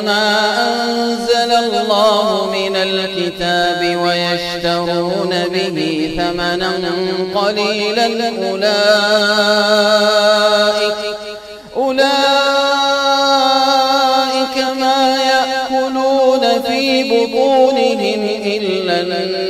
يكتمون ما أنزل الله من الكتاب ويشترون به ثمنا قليلا أولئك أولئك ما يأكلون في بطونهم إلا النار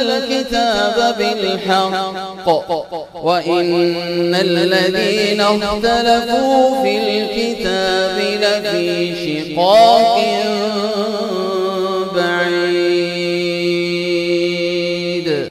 الكتاب بالحق. وإن الذين اختلفوا في الكتاب لفي شقاق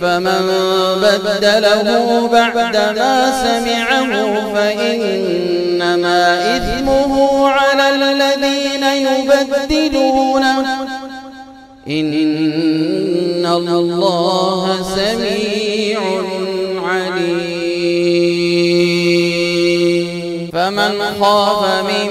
فمن بدله بعدما سمعه فإنما إثمه على الذين يبدلونه إن الله سميع عليم. فمن خاف من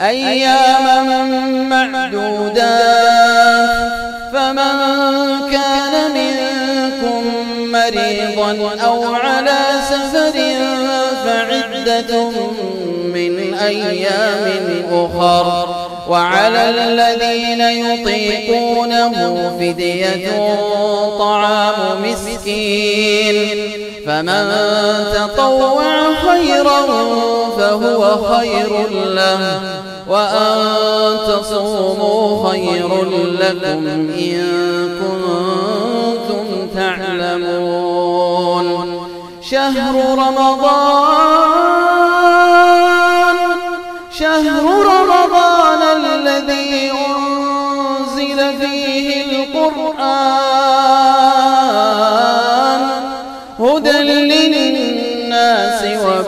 أياما معدودات فمن كان منكم مريضا أو على سفر فعدة من أيام أخر. وعلى الذين يطيقونه فدية طعام مسكين. فمن تطوع خيرا فهو خير له وأن تصوموا خير لكم إن كنتم تعلمون. شهر رمضان شهر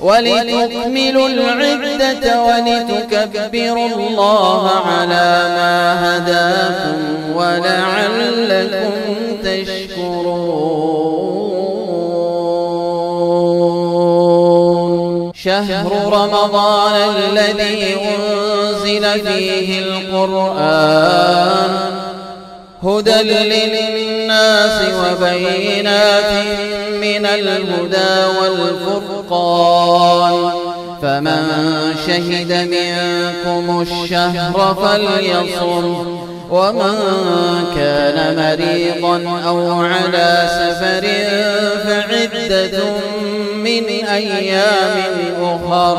ولتكملوا العدة ولتكبروا الله على ما هداكم ولعلكم تشكرون. شهر رمضان الذي أنزل فيه القرآن هدى للناس وبينات من الهدى والفرقان. فمن شهد منكم الشهر فليصم ومن كان مريضا أو على سفر فعدة من أيام أخر.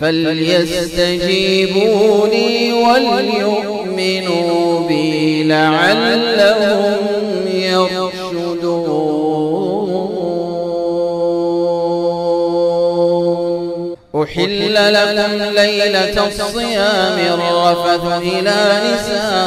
فليستجيبوا لي وليؤمنوا بي لعلهم يرشدون. أحل لكم ليلة الصيام الرفث إلى نسائكم.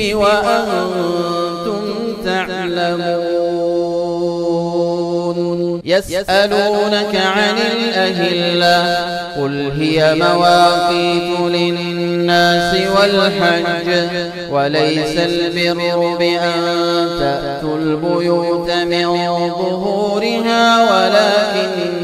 وأنتم تعلمون. يسألونك عن الأهلة قل هي مواقيت للناس والحج وليس البر بأن تأتوا البيوت من ظهورها ولكن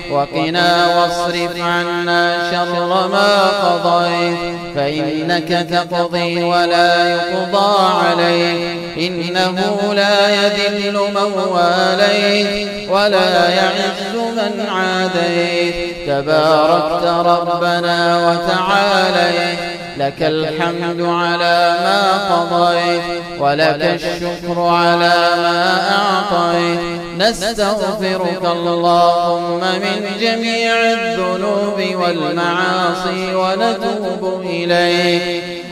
وقنا واصرف عنا شر ما قضيت فإنك تقضي ولا يقضى عليك. إنه لا يذل من واليت ولا يعز من عاديت. تباركت ربنا وتعاليت لك الحمد على ما قضيت ولك الشكر على ما أعطيت نستغفرك اللهم من جميع الذنوب والمعاصي ونتوب إليك.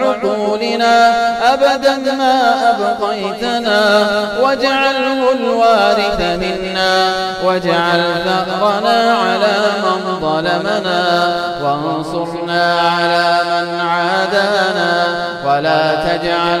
وعقولنا أبدا ما أبقيتنا. واجعله الوارث منا. واجعل ثأرنا على من ظلمنا. وانصرنا على من عادانا. ولا تجعل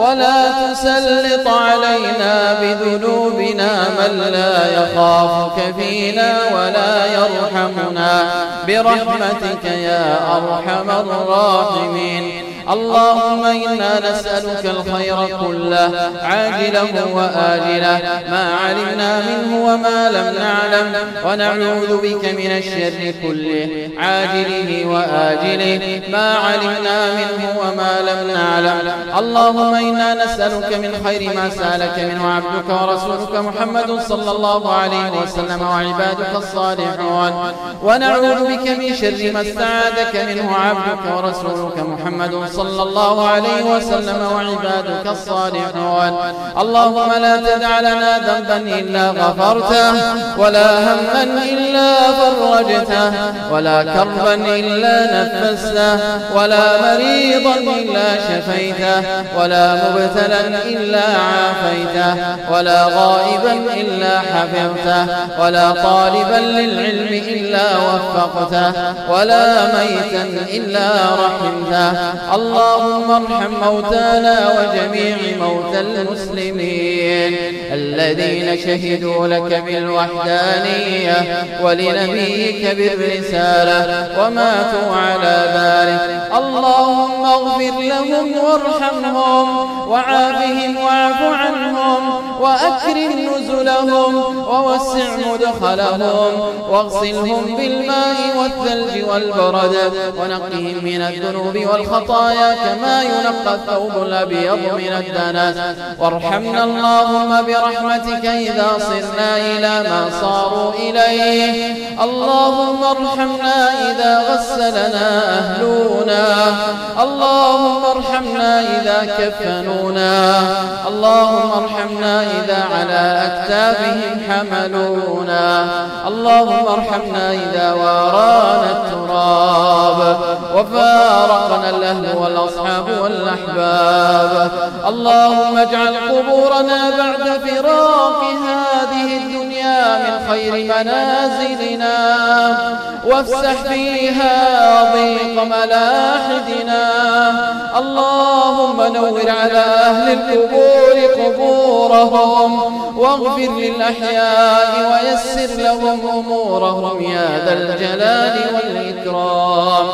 ولا تسلط علينا بذنوبنا من لا يخافك فينا ولا يرحمنا. برحمتك يا أرحم الراحمين. اللهم إنا نسألك الخير كله عاجله وآجله ما علمنا منه وما لم نعلم ونعوذ بك من الشر كله عاجله وآجله ما علمنا منه وما لم نعلم. اللهم إنا نسألك من خير ما سألك منه عبدك ورسولك محمد صلى الله عليه وسلم وعبادك الصالحون. ونعوذ بك من شر ما استعاذك منه عبدك ورسولك محمد صلى الله عليه وسلم وعبادك الصالحون. اللهم لا تدع لنا ذنبا إلا غفرته ولا هما إلا فرجته ولا كربا إلا نفسته ولا مريضا إلا شفيته ولا مبتلا إلا عافيته ولا غائبا إلا حفظته ولا طالبا للعلم إلا وفقته ولا ميتا إلا رحمته. اللهم ارحم موتانا وجميع موتى المسلمين الذين شهدوا لك بالوحدانية ولنبيك بالرسالة وماتوا على ذلك اللهم اغفر لهم وارحمهم وعافهم واعف عنهم وأكرم نزلهم ووسع مدخلهم واغسلهم بالماء والثلج والبرد ونقهم من الذنوب والخطايا كما ينقى الثوب الأبيض من الدنس. وارحمنا اللهم برحمتك إذا صرنا إلى ما صاروا إليه. اللهم ارحمنا إذا غسلنا أهلنا اللهم ارحمنا إذا كفنونا. اللهم ارحمنا إذا على أكتافهم حملونا. اللهم ارحمنا إذا وارانا التراب. وفارقنا الأهل والأصحاب والأحباب. اللهم اجعل قبورنا بعد فراق هذه الدنيا من خير منازلنا. وافسح فيها ضيق ملاحدنا. اللهم نور على أهل القبور قبورهم. واغفر للأحياء ويسر لهم أمورهم. يا ذا الجلال والإكرام.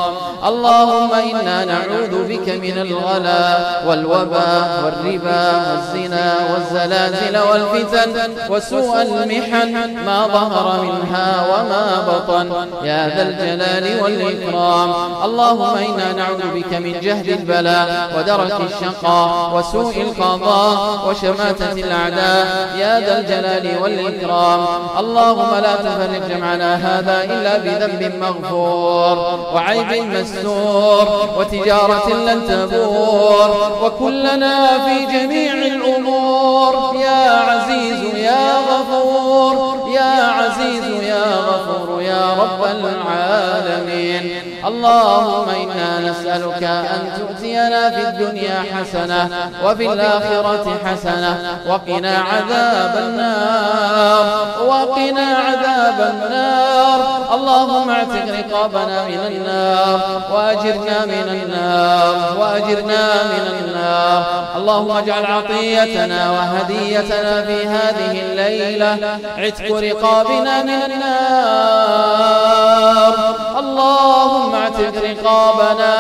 اللهم إنا نعوذ بك من الغلا والوباء والربا والزنا والزلازل والفتن وسوء المحن ما ظهر منها وما بطن يا ذا الجلال والإكرام. اللهم إنا نعوذ بك من جهد البلاء ودرك الشقاء وسوء القضاء وشماتة الأعداء يا ذا الجلال والإكرام. اللهم لا تفرق جمعنا هذا إلا بذنب مغفور وعيب مستور وتجارة لن تبور. وكلنا في جميع الأمور. يا عزيز يا غفور. يا عزيز يا غفور يا رب العالمين. اللهم إنا نسألك أن تؤتينا في الدنيا حسنة وفي الآخرة حسنة وقنا عذاب النار وقنا عذاب النار. اللهم اعتق رقابنا من النار وأجرنا من النار وأجرنا من النار. اللهم اجعل عطيتنا وهديتنا في هذه الليلة. عتق رقابنا من النار. اعتق رقابنا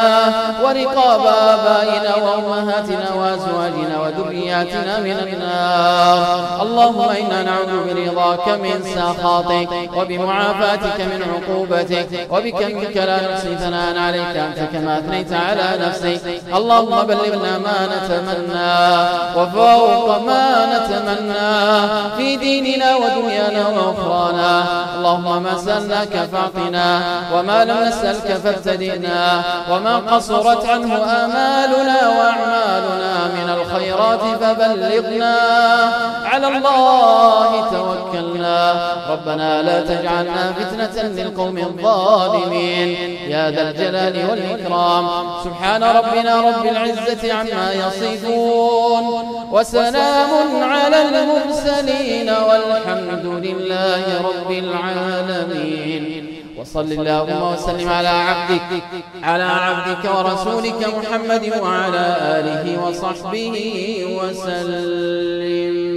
ورقاب آبائنا وأمهاتنا وأزواجنا وذرياتنا من النار. اللهم إنا نعوذ برضاك من سخطك وبمعافاتك من عقوبتك وبك منك لا نحصي ثناء عليك أنت كما أثنيت على نفسك. اللهم بلغنا ما نتمنى وفوق ما نتمنى في ديننا ودنيانا وأخرانا. اللهم ما سألناك فاعطنا وما لم نسألك فابتدئنا وما قصرت عنه آمالنا وأعمالنا من الخيرات فبلغنا. على الله توكلنا. ربنا لا تجعلنا فتنة للقوم الظالمين. يا ذا الجلال والإكرام. سبحان ربنا رب العزة عما يصفون. وسلام على المرسلين والحمد لله رب العالمين. وصل اللهم وسلم على عبدك على عبدك ورسولك محمد وعلى آله وصحبه وسلم.